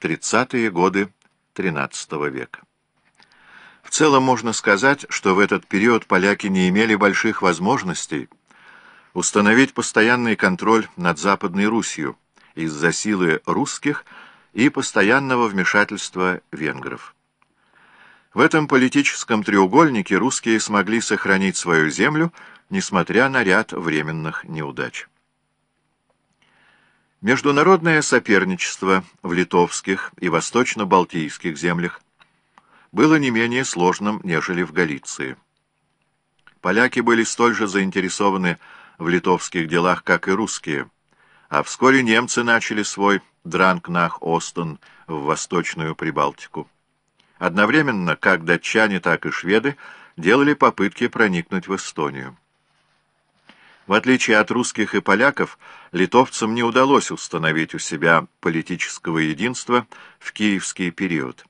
в 30-е годы XIII века. В целом можно сказать, что в этот период поляки не имели больших возможностей установить постоянный контроль над Западной Русью из-за силы русских и постоянного вмешательства венгров. В этом политическом треугольнике русские смогли сохранить свою землю, несмотря на ряд временных неудач. Международное соперничество в литовских и восточно-балтийских землях было не менее сложным, нежели в Галиции. Поляки были столь же заинтересованы в литовских делах, как и русские, а вскоре немцы начали свой Дранкнах-Остен в Восточную Прибалтику. Одновременно как датчане, так и шведы делали попытки проникнуть в Эстонию. В отличие от русских и поляков, литовцам не удалось установить у себя политического единства в киевский период.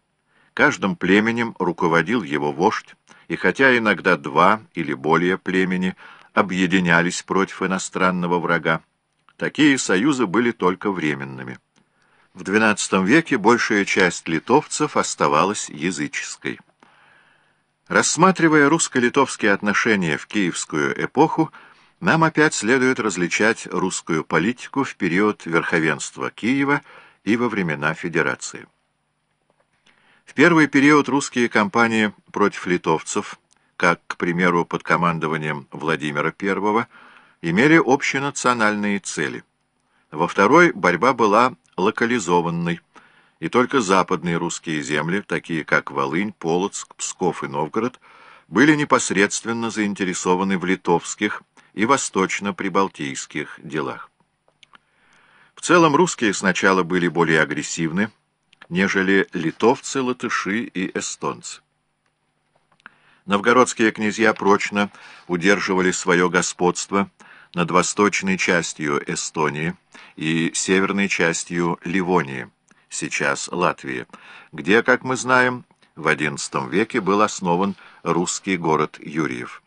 Каждым племенем руководил его вождь, и хотя иногда два или более племени объединялись против иностранного врага, такие союзы были только временными. В XII веке большая часть литовцев оставалась языческой. Рассматривая русско-литовские отношения в киевскую эпоху, нам опять следует различать русскую политику в период верховенства Киева и во времена Федерации. В первый период русские кампании против литовцев, как, к примеру, под командованием Владимира I, имели общенациональные цели. Во второй борьба была локализованной, и только западные русские земли, такие как Волынь, Полоцк, Псков и Новгород, были непосредственно заинтересованы в литовских и восточно-прибалтийских делах. В целом русские сначала были более агрессивны, нежели литовцы, латыши и эстонцы. Новгородские князья прочно удерживали свое господство над восточной частью Эстонии и северной частью Ливонии, сейчас Латвии, где, как мы знаем, в XI веке был основан русский город Юрьев.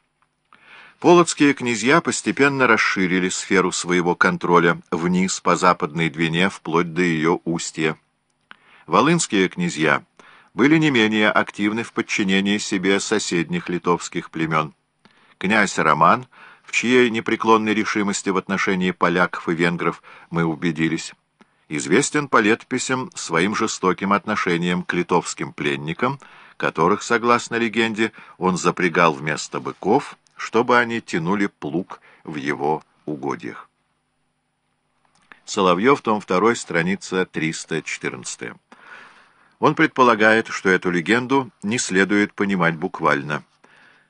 Полоцкие князья постепенно расширили сферу своего контроля вниз по западной Двине вплоть до ее устья. Волынские князья были не менее активны в подчинении себе соседних литовских племен. Князь Роман – чьей непреклонной решимости в отношении поляков и венгров мы убедились, известен по летописям своим жестоким отношением к литовским пленникам, которых, согласно легенде, он запрягал вместо быков, чтобы они тянули плуг в его угодьях. Соловьев, том 2, страница 314. Он предполагает, что эту легенду не следует понимать буквально.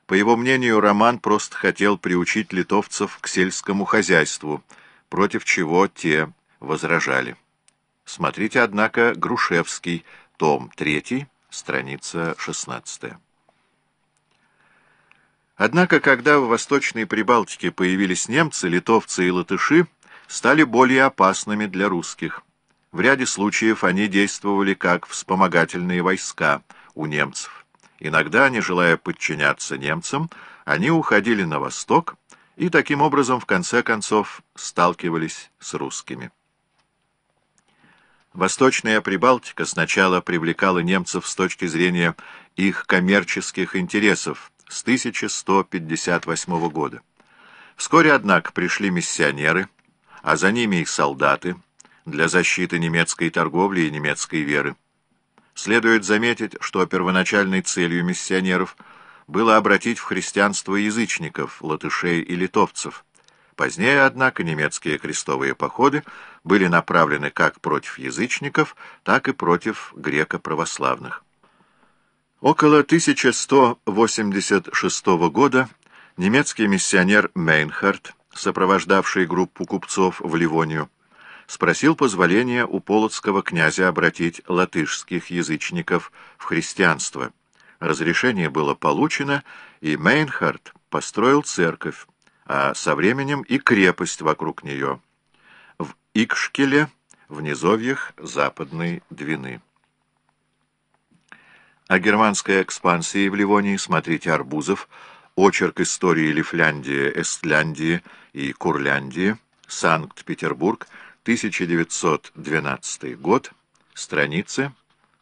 По его мнению, Роман просто хотел приучить литовцев к сельскому хозяйству, против чего те возражали. Смотрите, однако, Грушевский, том 3, страница 16. Однако, когда в Восточной Прибалтике появились немцы, литовцы и латыши стали более опасными для русских. В ряде случаев они действовали как вспомогательные войска у немцев. Иногда, не желая подчиняться немцам, они уходили на восток и таким образом, в конце концов, сталкивались с русскими. Восточная Прибалтика сначала привлекала немцев с точки зрения их коммерческих интересов с 1158 года. Вскоре, однако, пришли миссионеры, а за ними и солдаты для защиты немецкой торговли и немецкой веры. Следует заметить, что первоначальной целью миссионеров было обратить в христианство язычников, латышей и литовцев. Позднее, однако, немецкие крестовые походы были направлены как против язычников, так и против греко-православных. Около 1186 года немецкий миссионер Мейнхард, сопровождавший группу купцов в Ливонию, спросил позволения у полоцкого князя обратить латышских язычников в христианство. Разрешение было получено, и Мейнхард построил церковь, а со временем и крепость вокруг нее, в Икшкеле, в низовьях Западной Двины. О германской экспансии в Ливонии смотрите Арбузов, очерк истории Лифляндии, Эстляндии и Курляндии, Санкт-Петербург, 1912 год, Страницы